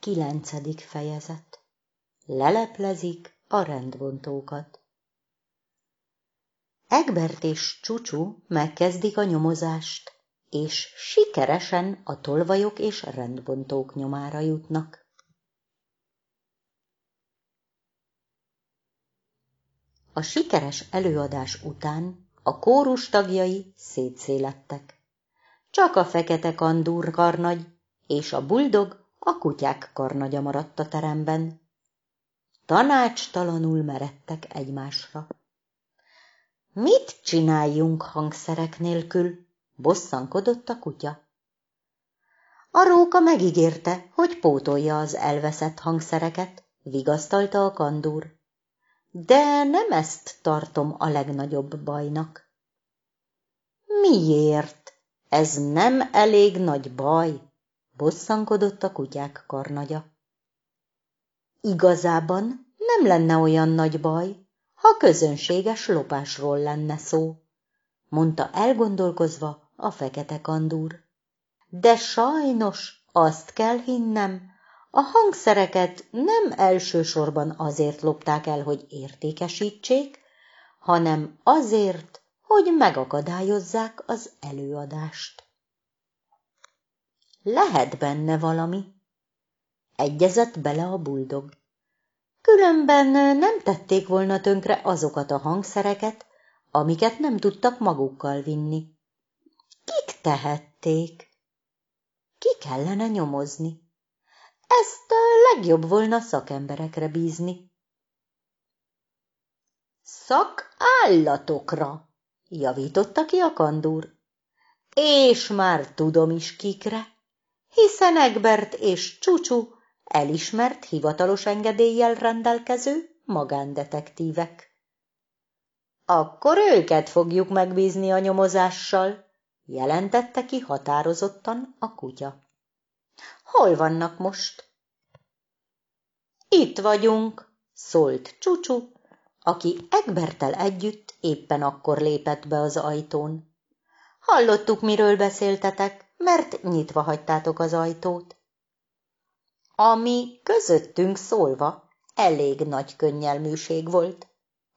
Kilencedik fejezet Leleplezik a rendbontókat. Egbert és Csucsu megkezdik a nyomozást, és sikeresen a tolvajok és rendbontók nyomára jutnak. A sikeres előadás után a kórus tagjai szétszélettek. Csak a fekete kandúr karnagy és a buldog a kutyák karnagya maradt a teremben. Tanácstalanul meredtek egymásra. Mit csináljunk hangszerek nélkül? bosszankodott a kutya. A róka megígérte, hogy pótolja az elveszett hangszereket, vigasztalta a kandúr. De nem ezt tartom a legnagyobb bajnak. Miért? Ez nem elég nagy baj, bosszankodott a kutyák karnagya. Igazában nem lenne olyan nagy baj, ha közönséges lopásról lenne szó, mondta elgondolkozva a fekete kandúr. De sajnos azt kell hinnem, a hangszereket nem elsősorban azért lopták el, hogy értékesítsék, hanem azért, hogy megakadályozzák az előadást. Lehet benne valami. Egyezett bele a buldog. Különben nem tették volna tönkre azokat a hangszereket, amiket nem tudtak magukkal vinni. Kik tehették? Ki kellene nyomozni? Ezt legjobb volna szakemberekre bízni. Szakállatokra, javította ki a kandúr. És már tudom is kikre hiszen Egbert és Csucsu elismert hivatalos engedéllyel rendelkező magándetektívek. Akkor őket fogjuk megbízni a nyomozással, jelentette ki határozottan a kutya. Hol vannak most? Itt vagyunk, szólt Csucsu, aki Egbertel együtt éppen akkor lépett be az ajtón. Hallottuk, miről beszéltetek, mert nyitva hagytátok az ajtót. Ami közöttünk szólva elég nagy könnyelműség volt,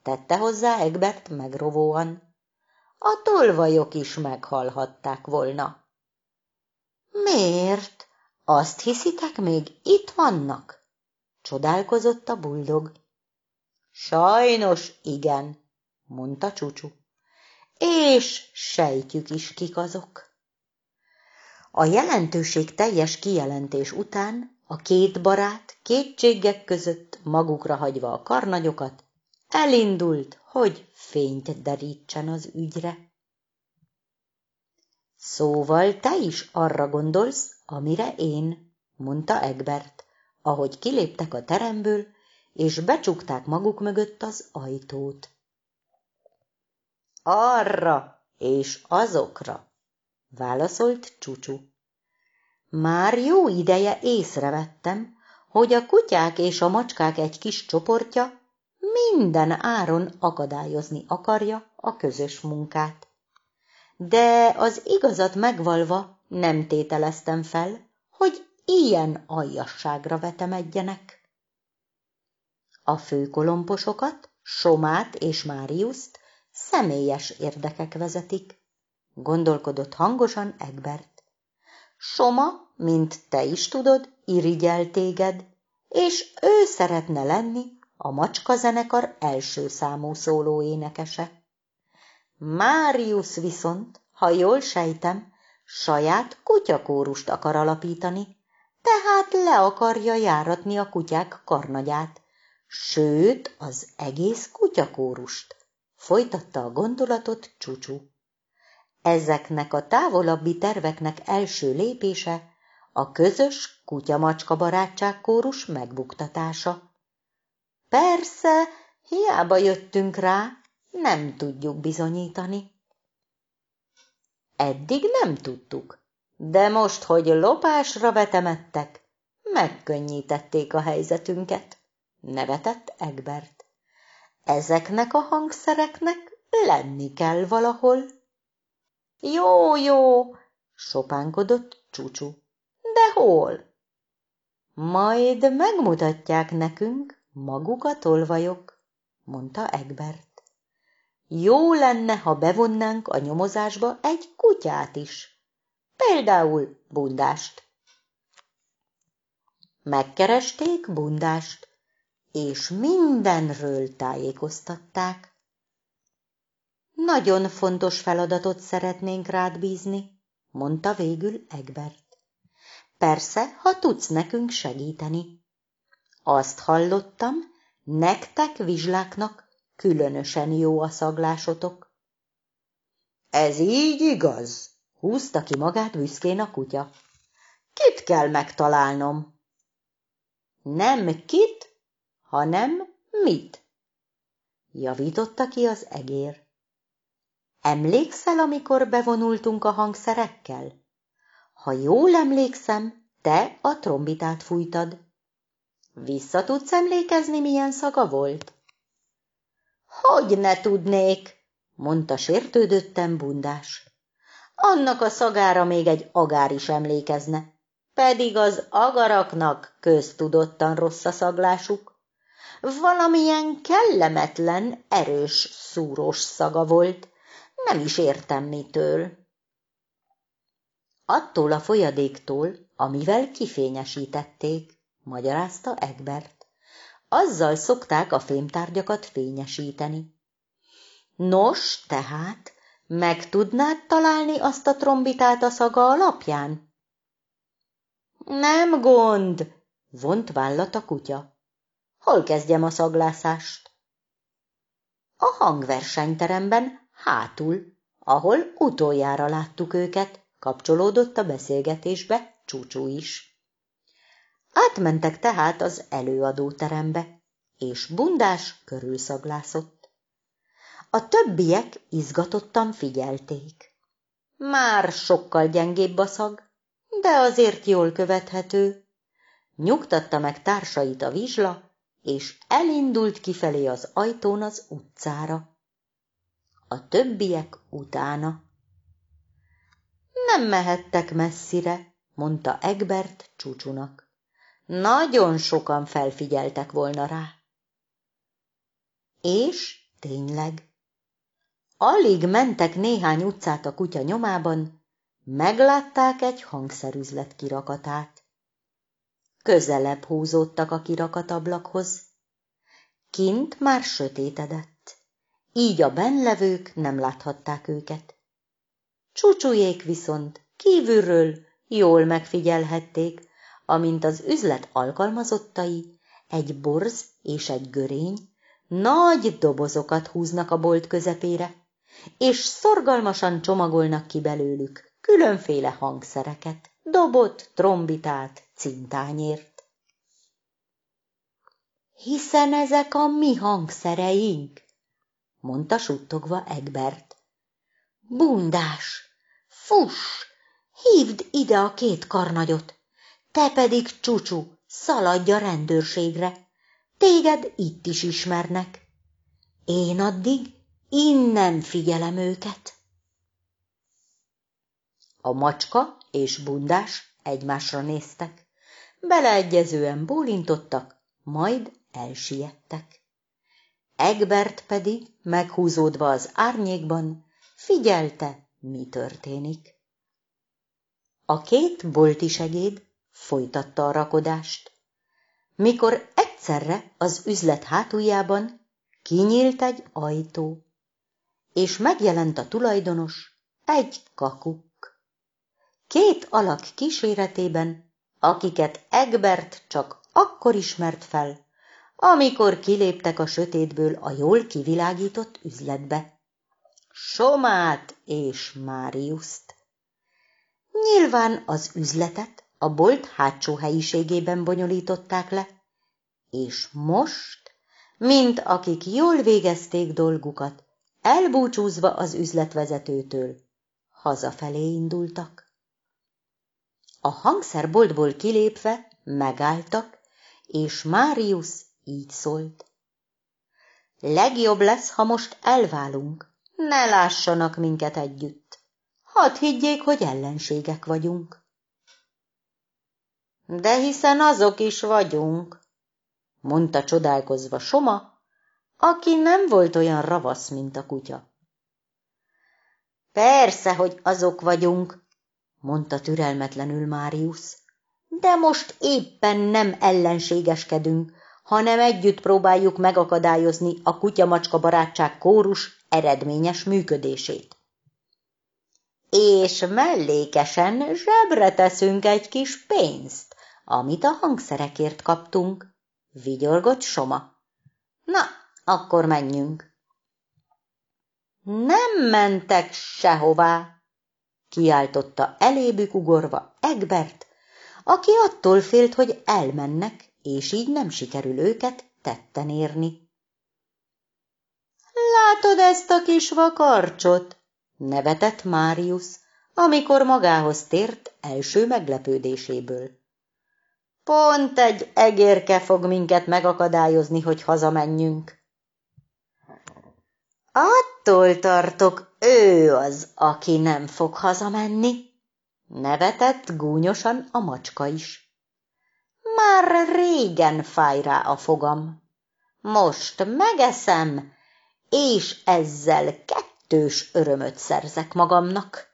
tette hozzá Egbert megrovóan. A tolvajok is meghalhatták volna. Miért? Azt hiszitek, még itt vannak? Csodálkozott a buldog. Sajnos igen, mondta Csucsu. És sejtjük is kik azok. A jelentőség teljes kijelentés után a két barát kétségek között magukra hagyva a karnagyokat, elindult, hogy fényt derítsen az ügyre. Szóval te is arra gondolsz, amire én, mondta Egbert, ahogy kiléptek a teremből, és becsukták maguk mögött az ajtót. Arra és azokra, válaszolt Csucsu. Már jó ideje észrevettem, hogy a kutyák és a macskák egy kis csoportja minden áron akadályozni akarja a közös munkát. De az igazat megvalva nem tételeztem fel, hogy ilyen aljasságra vetemedjenek. A főkolomposokat, Somát és Máriuszt személyes érdekek vezetik gondolkodott hangosan Egbert. Soma, mint te is tudod, irigyel téged, és ő szeretne lenni a macska zenekar első számú szóló énekese. Máriusz viszont, ha jól sejtem, saját kutyakórust akar alapítani, tehát le akarja járatni a kutyák karnagyát, sőt az egész kutyakórust, folytatta a gondolatot Csucsu. Ezeknek a távolabbi terveknek első lépése a közös kutyamacska barátság kórus megbuktatása. Persze, hiába jöttünk rá, nem tudjuk bizonyítani. Eddig nem tudtuk, de most, hogy lopásra vetemettek, megkönnyítették a helyzetünket, nevetett Egbert. Ezeknek a hangszereknek lenni kell valahol. Jó, jó, sopánkodott Csúcsú. De hol? Majd megmutatják nekünk maguk a tolvajok, mondta Egbert. Jó lenne, ha bevonnánk a nyomozásba egy kutyát is, például bundást. Megkeresték bundást, és mindenről tájékoztatták. Nagyon fontos feladatot szeretnénk rád bízni, mondta végül Egbert. Persze, ha tudsz nekünk segíteni. Azt hallottam, nektek vizsláknak különösen jó a szaglásotok. Ez így igaz, húzta ki magát büszkén a kutya. Kit kell megtalálnom? Nem kit, hanem mit? Javította ki az egér. Emlékszel, amikor bevonultunk a hangszerekkel? Ha jól emlékszem, te a trombitát fújtad. Vissza tudsz emlékezni, milyen szaga volt? Hogy ne tudnék, mondta sértődöttem bundás. Annak a szagára még egy agár is emlékezne, pedig az agaraknak köztudottan rossz a szaglásuk. Valamilyen kellemetlen, erős, szúrós szaga volt, nem is értem mitől. Attól a folyadéktól, amivel kifényesítették, magyarázta Egbert. Azzal szokták a fémtárgyakat fényesíteni. Nos, tehát, meg tudnád találni azt a trombitát a szaga alapján? Nem gond, vont vállat a kutya. Hol kezdjem a szaglászást? A hangversenyteremben, hátul, ahol utoljára láttuk őket, kapcsolódott a beszélgetésbe Csúcsú is. Átmentek tehát az előadóterembe, és bundás körülszaglászott. A többiek izgatottan figyelték. Már sokkal gyengébb a szag, de azért jól követhető. Nyugtatta meg társait a vizsla, és elindult kifelé az ajtón az utcára. A többiek utána. Nem mehettek messzire, mondta Egbert csúcsunak. Nagyon sokan felfigyeltek volna rá. És tényleg, alig mentek néhány utcát a kutya nyomában, meglátták egy hangszerüzlet kirakatát. Közelebb húzódtak a kirakatablakhoz. Kint már sötétedett, így a benlevők nem láthatták őket. Csúcsújék viszont kívülről jól megfigyelhették, amint az üzlet alkalmazottai, egy borz és egy görény, nagy dobozokat húznak a bolt közepére, és szorgalmasan csomagolnak ki belőlük különféle hangszereket, dobot, trombitát, cintányért. Hiszen ezek a mi hangszereink, mondta suttogva Egbert. Bundás, fuss, hívd ide a két karnagyot, te pedig, csúcsú, szaladj a rendőrségre, téged itt is ismernek. Én addig innen figyelem őket. A macska és bundás egymásra néztek, beleegyezően bólintottak, majd elsiettek. Egbert pedig, meghúzódva az árnyékban, figyelte, mi történik. A két bolti segéd folytatta a rakodást, mikor egyszerre az üzlet hátuljában kinyílt egy ajtó, és megjelent a tulajdonos, egy kakuk. Két alak kíséretében, akiket Egbert csak akkor ismert fel, amikor kiléptek a sötétből a jól kivilágított üzletbe. Somát és Máriuszt. Nyilván az üzletet a bolt hátsó helyiségében bonyolították le, és most, mint akik jól végezték dolgukat, elbúcsúzva az üzletvezetőtől, hazafelé indultak. A hangszerboltból kilépve megálltak, és Márius így szólt. Legjobb lesz, ha most elválunk, ne lássanak minket együtt. Hadd higgyék, hogy ellenségek vagyunk. De hiszen azok is vagyunk, mondta csodálkozva Soma, aki nem volt olyan ravasz, mint a kutya. Persze, hogy azok vagyunk, mondta türelmetlenül Máriusz, de most éppen nem ellenségeskedünk, hanem együtt próbáljuk megakadályozni a kutyamacska barátság kórus eredményes működését. És mellékesen zsebre teszünk egy kis pénzt, amit a hangszerekért kaptunk, vigyorgott Soma. Na, akkor menjünk. Nem mentek sehová, kiáltotta elébük ugorva Egbert, aki attól félt, hogy elmennek, és így nem sikerül őket tetten érni. Látod ezt a kis vakarcsot? nevetett Máriusz, amikor magához tért első meglepődéséből. Pont egy egérke fog minket megakadályozni, hogy hazamenjünk. Attól tartok, ő az, aki nem fog hazamenni, nevetett gúnyosan a macska is. Már régen fáj rá a fogam. Most megeszem, és ezzel kettős örömöt szerzek magamnak.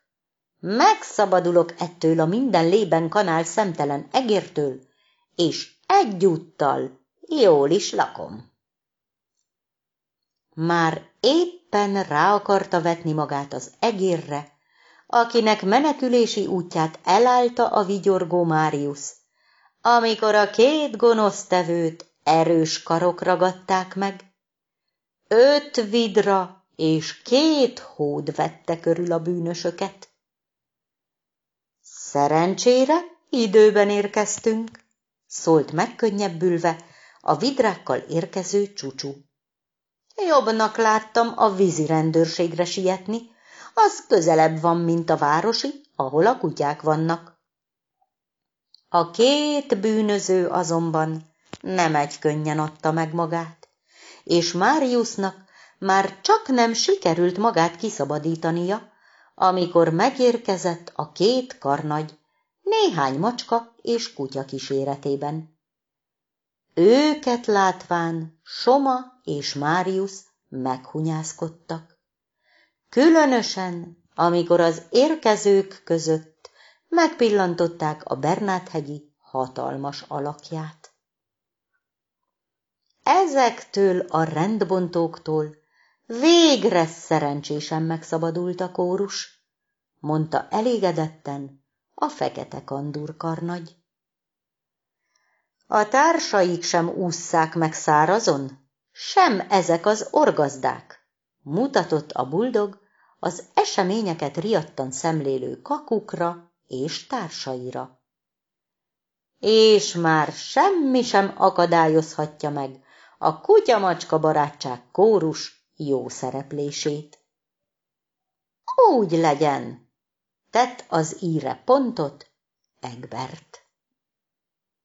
Megszabadulok ettől a minden lében kanál szemtelen egértől, és egyúttal jól is lakom. Már éppen rá akarta vetni magát az egérre, akinek menekülési útját elállta a vigyorgó Máriusz, amikor a két gonosztevőt erős karok ragadták meg. Öt vidra és két hód vette körül a bűnösöket. Szerencsére időben érkeztünk, szólt megkönnyebbülve a vidrákkal érkező csúcsú. Jobbnak láttam a vízi rendőrségre sietni, az közelebb van, mint a városi, ahol a kutyák vannak. A két bűnöző azonban nem egy könnyen adta meg magát, és Máriusznak már csak nem sikerült magát kiszabadítania, amikor megérkezett a két karnagy, néhány macska és kutya kíséretében. Őket látván Soma és Máriusz meghunyászkodtak. Különösen, amikor az érkezők között megpillantották a Bernát-hegyi hatalmas alakját. Ezektől a rendbontóktól végre szerencsésen megszabadult a kórus, mondta elégedetten a fekete kandúrkarnagy. A társaik sem ússzák meg szárazon, sem ezek az orgazdák, mutatott a buldog az eseményeket riadtan szemlélő kakukra és társaira. És már semmi sem akadályozhatja meg a kutyamacska barátság kórus jó szereplését. Úgy legyen, tett az íre pontot Egbert.